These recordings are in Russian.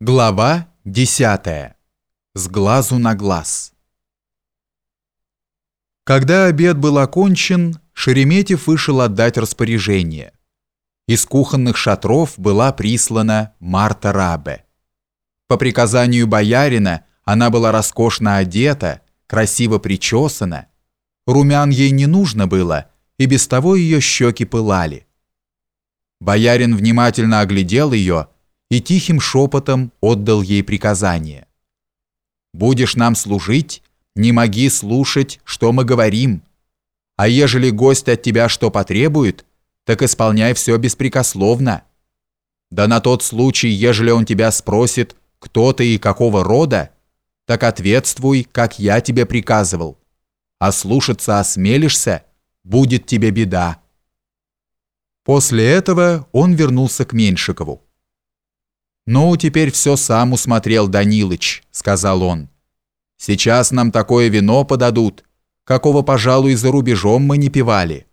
Глава 10. С глазу на глаз. Когда обед был окончен, Шереметьев вышел отдать распоряжение. Из кухонных шатров была прислана Марта Рабе. По приказанию боярина она была роскошно одета, красиво причесана. Румян ей не нужно было, и без того ее щеки пылали. Боярин внимательно оглядел ее и тихим шепотом отдал ей приказание. «Будешь нам служить, не моги слушать, что мы говорим. А ежели гость от тебя что потребует, так исполняй все беспрекословно. Да на тот случай, ежели он тебя спросит, кто ты и какого рода, так ответствуй, как я тебе приказывал. А слушаться осмелишься, будет тебе беда». После этого он вернулся к Меньшикову. «Ну, теперь все сам усмотрел Данилыч», — сказал он. «Сейчас нам такое вино подадут, какого, пожалуй, за рубежом мы не пивали.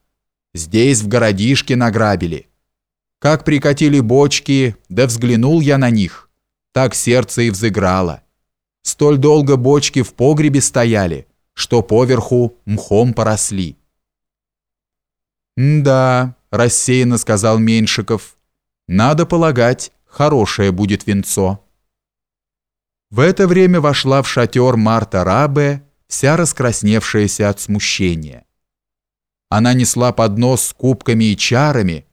Здесь, в городишке, награбили. Как прикатили бочки, да взглянул я на них, так сердце и взыграло. Столь долго бочки в погребе стояли, что поверху мхом поросли». «Да», — рассеянно сказал Меньшиков, — «надо полагать, хорошее будет венцо. В это время вошла в шатер Марта Рабе, вся раскрасневшаяся от смущения. Она несла поднос с кубками и чарами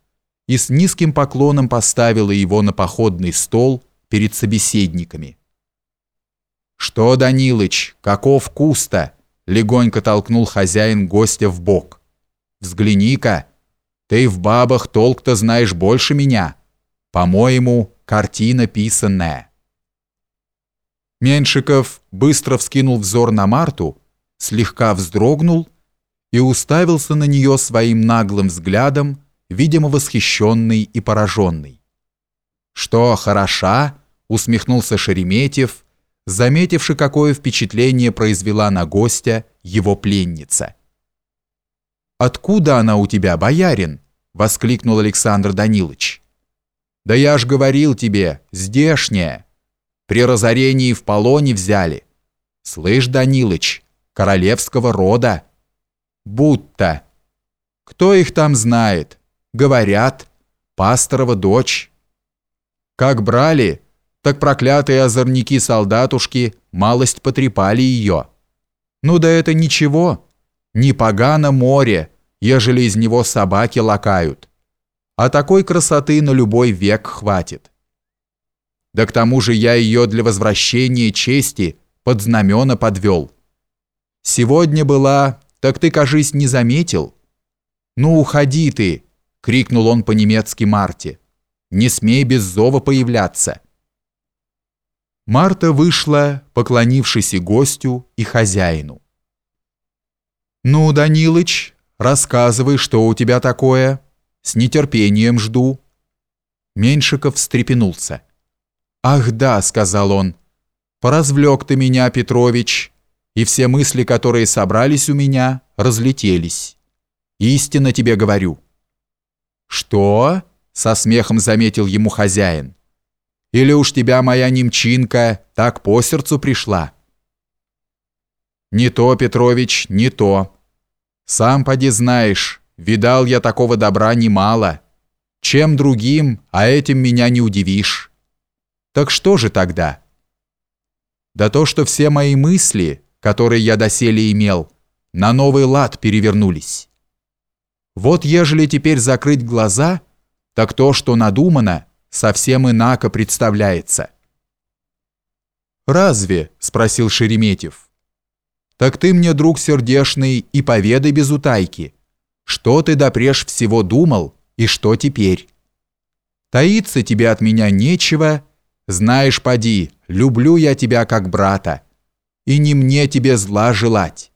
и с низким поклоном поставила его на походный стол перед собеседниками. «Что, Данилыч, каков куста?» — легонько толкнул хозяин гостя в бок. «Взгляни-ка, ты в бабах толк-то знаешь больше меня. По-моему, Картина писанная. Меньшиков быстро вскинул взор на Марту, слегка вздрогнул и уставился на нее своим наглым взглядом, видимо, восхищенный и пораженный. «Что, хороша?» — усмехнулся Шереметьев, заметивший, какое впечатление произвела на гостя его пленница. «Откуда она у тебя, боярин?» — воскликнул Александр Данилович. Да я ж говорил тебе, здешняя. При разорении в полоне взяли. Слышь, Данилыч, королевского рода. Будто. Кто их там знает? Говорят, пасторова дочь. Как брали, так проклятые озорники-солдатушки малость потрепали ее. Ну да это ничего, не погано море, ежели из него собаки лакают а такой красоты на любой век хватит. Да к тому же я ее для возвращения чести под знамена подвел. Сегодня была, так ты, кажись, не заметил. Ну, уходи ты, крикнул он по-немецки Марте. Не смей без зова появляться. Марта вышла, поклонившись и гостю, и хозяину. «Ну, Данилыч, рассказывай, что у тебя такое?» С нетерпением жду». Меньшиков встрепенулся. «Ах да», — сказал он, — «поразвлек ты меня, Петрович, и все мысли, которые собрались у меня, разлетелись. Истинно тебе говорю». «Что?» — со смехом заметил ему хозяин. «Или уж тебя моя немчинка так по сердцу пришла?» «Не то, Петрович, не то. Сам поди знаешь, Видал я такого добра немало. Чем другим, а этим меня не удивишь. Так что же тогда? Да то, что все мои мысли, которые я доселе имел, на новый лад перевернулись. Вот ежели теперь закрыть глаза, так то, что надумано, совсем инако представляется. «Разве?» – спросил Шереметьев. «Так ты мне, друг сердешный, и поведай без утайки» что ты допреж всего думал и что теперь. Таиться тебе от меня нечего, знаешь, поди, люблю я тебя как брата, и не мне тебе зла желать.